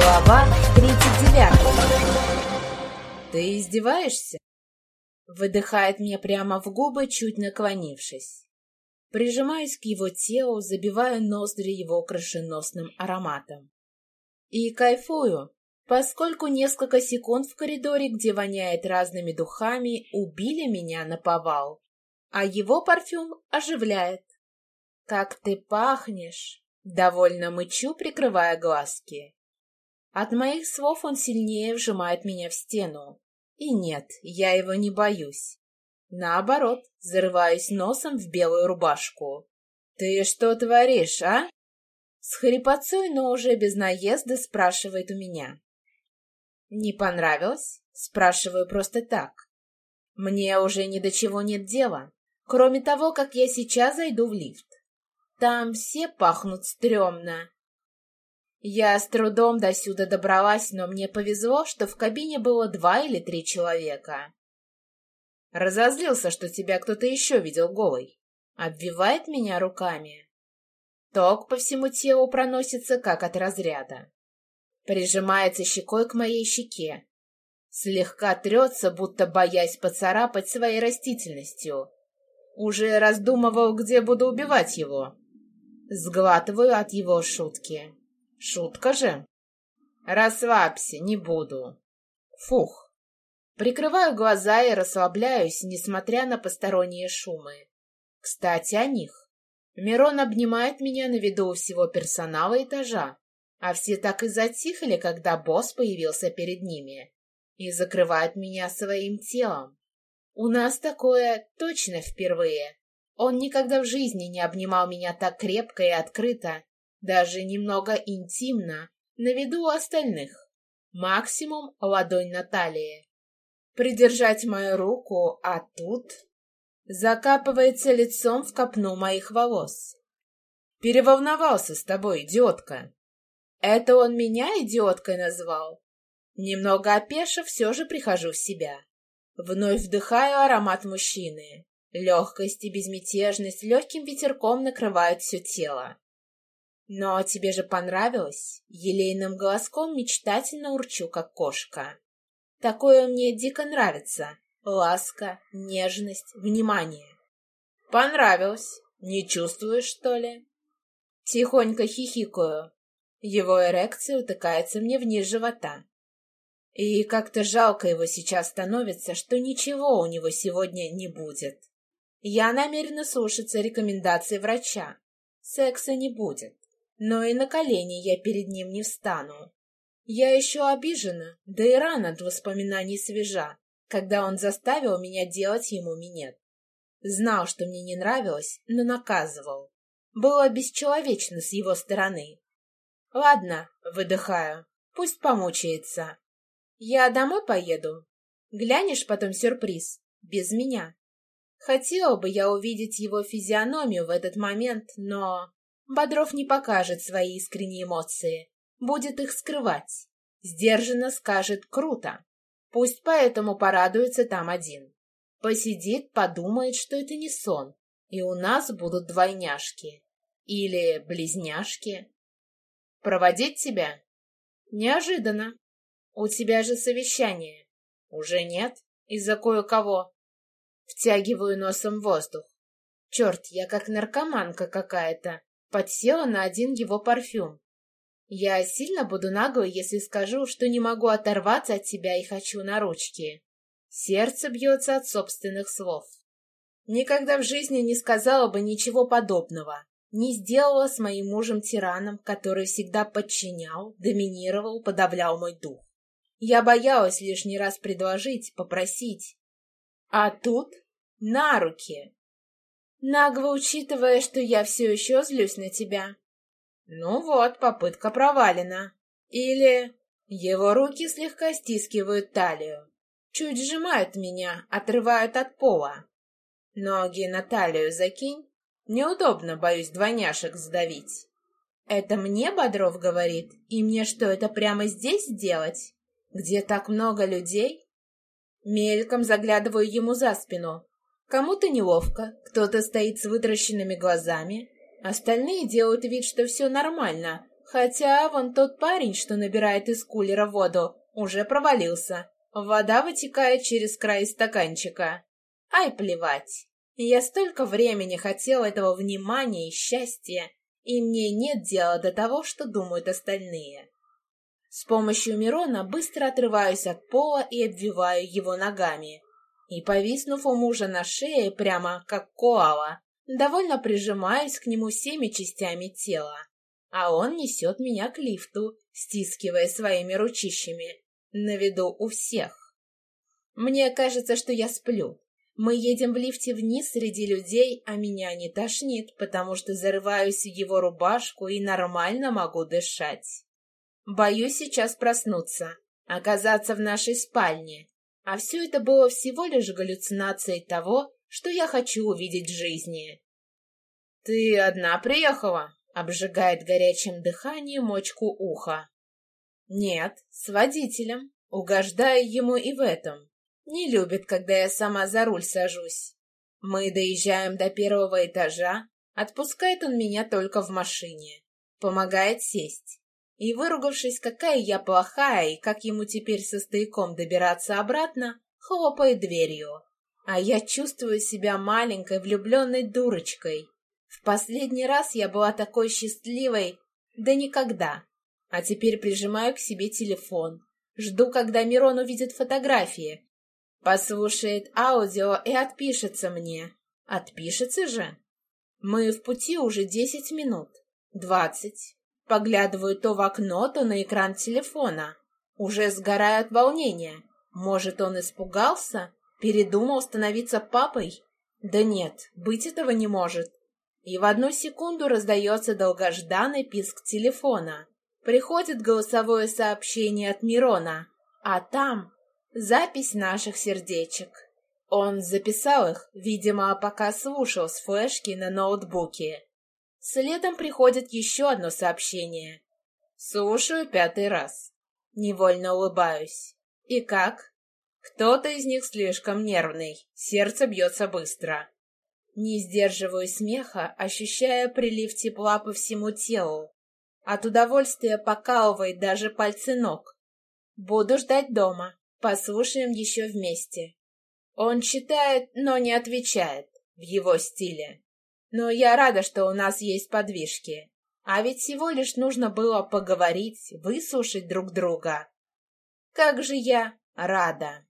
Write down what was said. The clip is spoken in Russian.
Глава 39 «Ты издеваешься?» Выдыхает мне прямо в губы, чуть наклонившись. Прижимаюсь к его телу, забивая ноздри его крышеносным ароматом. И кайфую, поскольку несколько секунд в коридоре, где воняет разными духами, убили меня на повал, а его парфюм оживляет. «Как ты пахнешь!» — довольно мычу, прикрывая глазки. От моих слов он сильнее вжимает меня в стену. И нет, я его не боюсь. Наоборот, зарываюсь носом в белую рубашку. «Ты что творишь, а?» С хрипотцой, но уже без наезда, спрашивает у меня. «Не понравилось?» Спрашиваю просто так. Мне уже ни до чего нет дела, кроме того, как я сейчас зайду в лифт. Там все пахнут стрёмно, я с трудом до сюда добралась, но мне повезло, что в кабине было два или три человека. Разозлился, что тебя кто-то еще видел голой. Обвивает меня руками. Ток по всему телу проносится, как от разряда. Прижимается щекой к моей щеке. Слегка трется, будто боясь поцарапать своей растительностью. Уже раздумывал, где буду убивать его. Сглатываю от его шутки. Шутка же. Расслабься, не буду. Фух. Прикрываю глаза и расслабляюсь, несмотря на посторонние шумы. Кстати, о них. Мирон обнимает меня на виду у всего персонала этажа, а все так и затихли, когда босс появился перед ними и закрывает меня своим телом. У нас такое точно впервые. Он никогда в жизни не обнимал меня так крепко и открыто, даже немного интимно, на виду у остальных. Максимум ладонь на талии. Придержать мою руку, а тут... Закапывается лицом в копну моих волос. Переволновался с тобой, идиотка. Это он меня идиоткой назвал? Немного опешив, все же прихожу в себя. Вновь вдыхаю аромат мужчины. Легкость и безмятежность легким ветерком накрывают все тело. «Но тебе же понравилось?» Елейным голоском мечтательно урчу, как кошка. «Такое мне дико нравится. Ласка, нежность, внимание». «Понравилось. Не чувствуешь, что ли?» Тихонько хихикаю. Его эрекция утыкается мне вниз живота. И как-то жалко его сейчас становится, что ничего у него сегодня не будет. Я намерена слушаться рекомендаций врача. Секса не будет но и на колени я перед ним не встану. Я еще обижена, да и рана от воспоминаний свежа, когда он заставил меня делать ему минет. Знал, что мне не нравилось, но наказывал. Было бесчеловечно с его стороны. Ладно, выдыхаю, пусть помучается. Я домой поеду. Глянешь потом сюрприз, без меня. Хотела бы я увидеть его физиономию в этот момент, но... Бодров не покажет свои искренние эмоции, будет их скрывать. Сдержанно скажет «круто». Пусть поэтому порадуется там один. Посидит, подумает, что это не сон, и у нас будут двойняшки. Или близняшки. Проводить тебя? Неожиданно. У тебя же совещание. Уже нет? Из-за кое-кого. Втягиваю носом воздух. Черт, я как наркоманка какая-то подсела на один его парфюм. Я сильно буду наглой, если скажу, что не могу оторваться от тебя и хочу на ручки. Сердце бьется от собственных слов. Никогда в жизни не сказала бы ничего подобного. Не сделала с моим мужем тираном, который всегда подчинял, доминировал, подавлял мой дух. Я боялась лишний раз предложить, попросить. А тут на руки. Нагло учитывая, что я все еще злюсь на тебя. Ну вот, попытка провалена. Или его руки слегка стискивают талию, чуть сжимают меня, отрывают от пола. Ноги на талию закинь. Неудобно, боюсь, двойняшек сдавить. Это мне Бодров говорит? И мне что, это прямо здесь делать? Где так много людей? Мельком заглядываю ему за спину. Кому-то неловко, кто-то стоит с вытращенными глазами, остальные делают вид, что все нормально, Хотя вон тот парень, что набирает из кулера воду, уже провалился. Вода вытекает через край стаканчика. Ай, плевать. Я столько времени хотел этого внимания и счастья, и мне нет дела до того, что думают остальные. С помощью Мирона быстро отрываюсь от пола и обвиваю его ногами. И, повиснув у мужа на шее, прямо как коала, довольно прижимаюсь к нему всеми частями тела. А он несет меня к лифту, стискивая своими ручищами, на виду у всех. Мне кажется, что я сплю. Мы едем в лифте вниз среди людей, а меня не тошнит, потому что зарываюсь в его рубашку и нормально могу дышать. Боюсь сейчас проснуться, оказаться в нашей спальне. А все это было всего лишь галлюцинацией того, что я хочу увидеть в жизни. «Ты одна приехала?» — обжигает горячим дыханием мочку уха. «Нет, с водителем. Угождаю ему и в этом. Не любит, когда я сама за руль сажусь. Мы доезжаем до первого этажа, отпускает он меня только в машине. Помогает сесть. И, выругавшись, какая я плохая и как ему теперь со стояком добираться обратно, хлопает дверью. А я чувствую себя маленькой влюбленной дурочкой. В последний раз я была такой счастливой, да никогда. А теперь прижимаю к себе телефон. Жду, когда Мирон увидит фотографии. Послушает аудио и отпишется мне. Отпишется же? Мы в пути уже десять минут. Двадцать. Поглядываю то в окно, то на экран телефона. Уже сгораю от волнения. Может, он испугался? Передумал становиться папой? Да нет, быть этого не может. И в одну секунду раздается долгожданный писк телефона. Приходит голосовое сообщение от Мирона, а там запись наших сердечек. Он записал их, видимо, пока слушал с флешки на ноутбуке. Следом приходит еще одно сообщение. Слушаю пятый раз. Невольно улыбаюсь. И как? Кто-то из них слишком нервный, сердце бьется быстро. Не сдерживаю смеха, ощущая прилив тепла по всему телу. От удовольствия покалывает даже пальцы ног. Буду ждать дома. Послушаем еще вместе. Он читает, но не отвечает. В его стиле. Но я рада, что у нас есть подвижки. А ведь всего лишь нужно было поговорить, выслушать друг друга. Как же я рада!